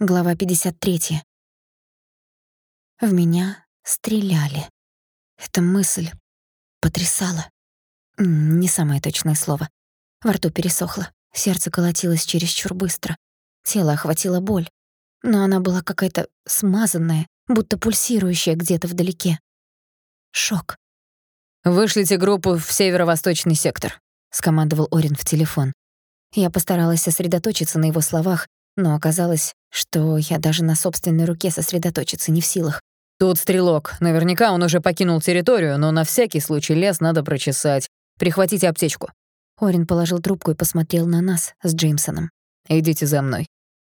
Глава 53. В меня стреляли. Эта мысль потрясала. Не самое точное слово. Во рту пересохло, сердце колотилось чересчур быстро. Тело охватило боль, но она была какая-то смазанная, будто пульсирующая где-то вдалеке. Шок. «Вышлите группу в северо-восточный сектор», — скомандовал Орин в телефон. Я постаралась сосредоточиться на его словах, но оказалось, что я даже на собственной руке сосредоточиться не в силах. «Тут стрелок. Наверняка он уже покинул территорию, но на всякий случай лес надо прочесать. Прихватите аптечку». Орин положил трубку и посмотрел на нас с Джеймсоном. «Идите за мной.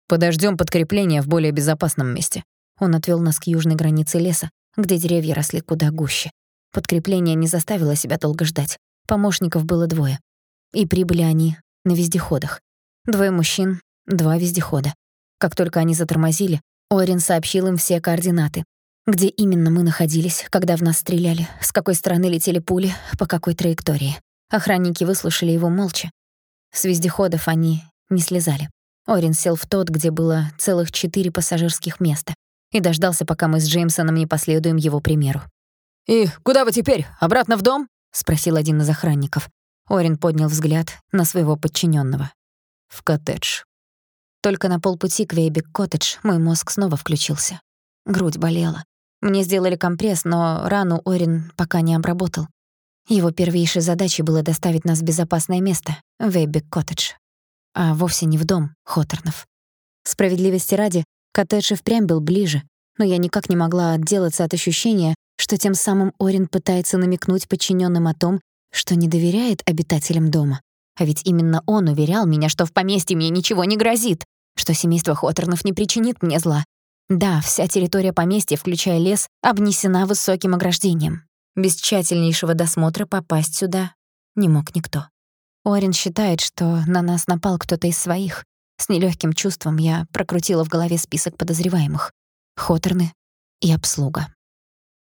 Подождем подкрепления в более безопасном месте». Он отвел нас к южной границе леса, где деревья росли куда гуще. Подкрепление не заставило себя долго ждать. Помощников было двое. И прибыли они на вездеходах. Двое мужчин, два вездехода. Как только они затормозили, Орин сообщил им все координаты. Где именно мы находились, когда в нас стреляли, с какой стороны летели пули, по какой траектории. Охранники выслушали его молча. С вездеходов они не слезали. Орин сел в тот, где было целых четыре пассажирских места, и дождался, пока мы с Джеймсоном не последуем его примеру. «И куда вы теперь? Обратно в дом?» — спросил один из охранников. Орин поднял взгляд на своего подчиненного. «В коттедж», только на полпути к Вейбек-коттедж мой мозг снова включился. Грудь болела. Мне сделали компресс, но рану Орин пока не обработал. Его первейшей задачей было доставить нас в безопасное место, Вейбек-коттедж. А вовсе не в дом Хоторнов. Справедливости ради, коттедж и впрямь был ближе, но я никак не могла отделаться от ощущения, что тем самым Орин пытается намекнуть подчиненным о том, что не доверяет обитателям дома. А ведь именно он уверял меня, что в поместье мне ничего не грозит что семейство Хоторнов не причинит мне зла. Да, вся территория поместья, включая лес, обнесена высоким ограждением. Без тщательнейшего досмотра попасть сюда не мог никто. Уоррен считает, что на нас напал кто-то из своих. С нелёгким чувством я прокрутила в голове список подозреваемых. Хоторны и обслуга.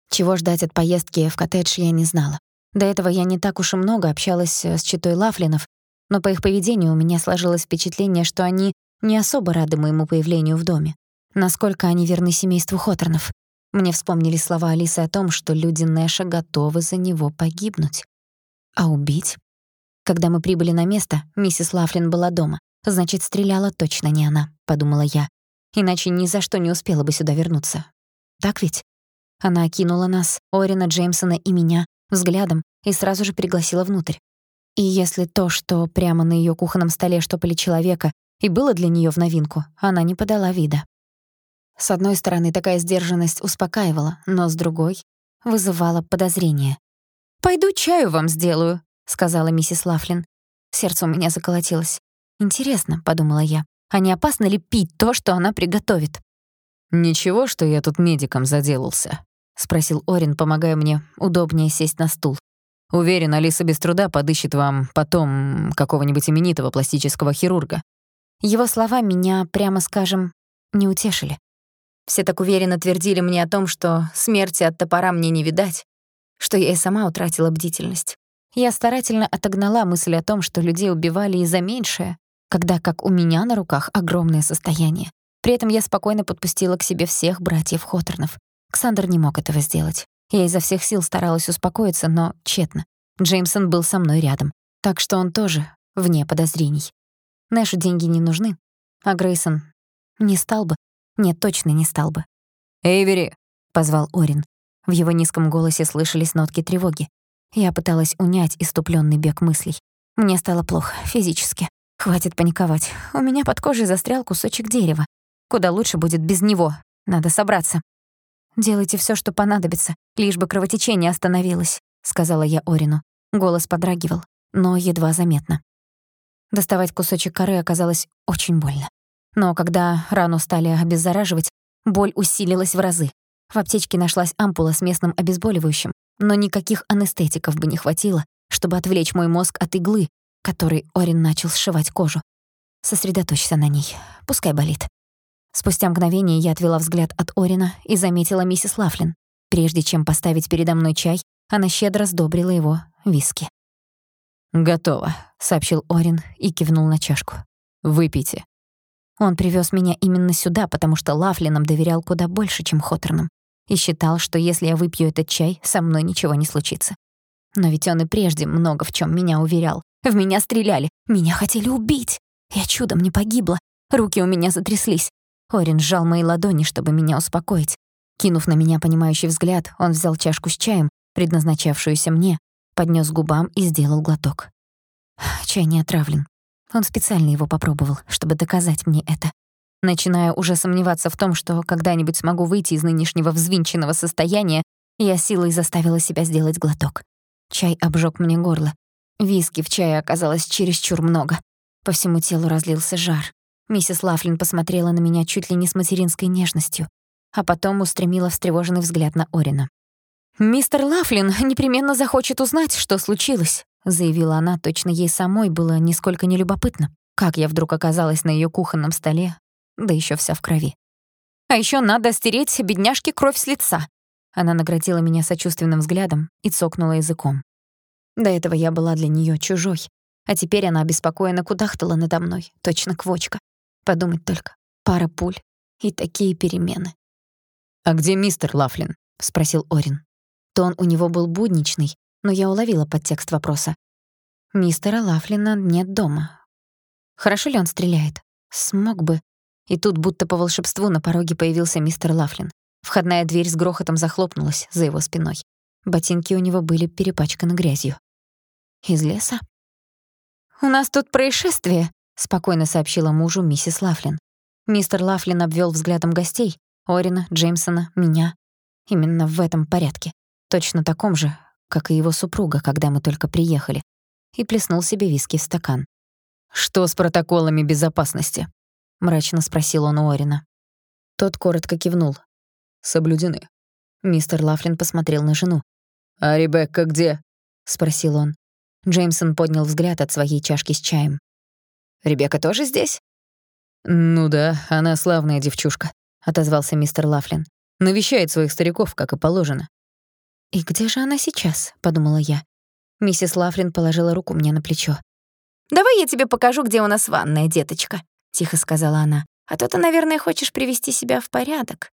Чего ждать от поездки в коттедж я не знала. До этого я не так уж и много общалась с читой Лафлинов, но по их поведению у меня сложилось впечатление, что они не особо рады моему появлению в доме. Насколько они верны семейству Хоторнов. Мне вспомнили слова Алисы о том, что люди Нэша готовы за него погибнуть. А убить? Когда мы прибыли на место, миссис Лафлин была дома. Значит, стреляла точно не она, подумала я. Иначе ни за что не успела бы сюда вернуться. Так ведь? Она окинула нас, Орина, Джеймсона и меня, взглядом и сразу же пригласила внутрь. И если то, что прямо на её кухонном столе штопали человека, и было для неё в новинку, она не подала вида. С одной стороны, такая сдержанность успокаивала, но с другой — вызывала подозрение. «Пойду чаю вам сделаю», — сказала миссис Лафлин. Сердце у меня заколотилось. «Интересно», — подумала я, — «а не опасно ли пить то, что она приготовит?» «Ничего, что я тут медиком заделался», — спросил Орин, помогая мне удобнее сесть на стул. «Уверен, Алиса без труда подыщет вам потом какого-нибудь именитого пластического хирурга. Его слова меня, прямо скажем, не утешили. Все так уверенно твердили мне о том, что смерти от топора мне не видать, что я и сама утратила бдительность. Я старательно отогнала мысль о том, что людей убивали из-за меньшее, когда как у меня на руках огромное состояние. При этом я спокойно подпустила к себе всех братьев Хоторнов. Ксандр не мог этого сделать. Я изо всех сил старалась успокоиться, но тщетно. Джеймсон был со мной рядом, так что он тоже вне подозрений. Нэшу деньги не нужны. А Грейсон не стал бы. Нет, точно не стал бы. «Эйвери!» — позвал Орин. В его низком голосе слышались нотки тревоги. Я пыталась унять иступлённый бег мыслей. Мне стало плохо, физически. Хватит паниковать. У меня под кожей застрял кусочек дерева. Куда лучше будет без него. Надо собраться. «Делайте всё, что понадобится, лишь бы кровотечение остановилось», — сказала я Орину. Голос подрагивал, но едва заметно. Доставать кусочек коры оказалось очень больно. Но когда рану стали обеззараживать, боль усилилась в разы. В аптечке нашлась ампула с местным обезболивающим, но никаких анестетиков бы не хватило, чтобы отвлечь мой мозг от иглы, которой Орин начал сшивать кожу. Сосредоточься на ней, пускай болит. Спустя мгновение я отвела взгляд от Орина и заметила миссис Лафлин. Прежде чем поставить передо мной чай, она щедро сдобрила его виски. «Готово», — сообщил Орин и кивнул на чашку. «Выпейте». Он привез меня именно сюда, потому что Лафлинам доверял куда больше, чем Хоторнам, и считал, что если я выпью этот чай, со мной ничего не случится. Но ведь он и прежде много в чем меня уверял. В меня стреляли, меня хотели убить. Я чудом не погибла. Руки у меня затряслись. Орин сжал мои ладони, чтобы меня успокоить. Кинув на меня понимающий взгляд, он взял чашку с чаем, предназначавшуюся мне, поднес к губам и сделал глоток. Чай не отравлен. Он специально его попробовал, чтобы доказать мне это. Начиная уже сомневаться в том, что когда-нибудь смогу выйти из нынешнего взвинченного состояния, я силой заставила себя сделать глоток. Чай обжег мне горло. Виски в чае оказалось чересчур много. По всему телу разлился жар. Миссис Лафлин посмотрела на меня чуть ли не с материнской нежностью, а потом устремила встревоженный взгляд на Орина. «Мистер Лафлин непременно захочет узнать, что случилось», заявила она, точно ей самой было нисколько не любопытно, как я вдруг оказалась на её кухонном столе, да ещё вся в крови. «А ещё надо стереть бедняжке кровь с лица», она наградила меня сочувственным взглядом и цокнула языком. До этого я была для неё чужой, а теперь она обеспокоенно кудахтала надо мной, точно квочка. Подумать только, пара пуль и такие перемены. «А где мистер Лафлин?» — спросил Орин. Тон у него был будничный, но я уловила подтекст вопроса. Мистера Лафлина нет дома. Хорошо ли он стреляет? Смог бы. И тут будто по волшебству на пороге появился мистер Лафлин. Входная дверь с грохотом захлопнулась за его спиной. Ботинки у него были перепачканы грязью. Из леса? «У нас тут происшествие», — спокойно сообщила мужу миссис Лафлин. Мистер Лафлин обвел взглядом гостей, Орина, Джеймсона, меня. Именно в этом порядке. Точно таком же, как и его супруга, когда мы только приехали. И плеснул себе виски в стакан. «Что с протоколами безопасности?» — мрачно спросил он у Орина. Тот коротко кивнул соблюдены. Мистер Лафлин посмотрел на жену. «А Ребекка где?» — спросил он. Джеймсон поднял взгляд от своей чашки с чаем. «Ребекка тоже здесь?» «Ну да, она славная девчушка», — отозвался мистер Лафлин. «Навещает своих стариков, как и положено». «И где же она сейчас?» — подумала я. Миссис Лафлин положила руку мне на плечо. «Давай я тебе покажу, где у нас ванная, деточка», — тихо сказала она. «А то ты, наверное, хочешь привести себя в порядок».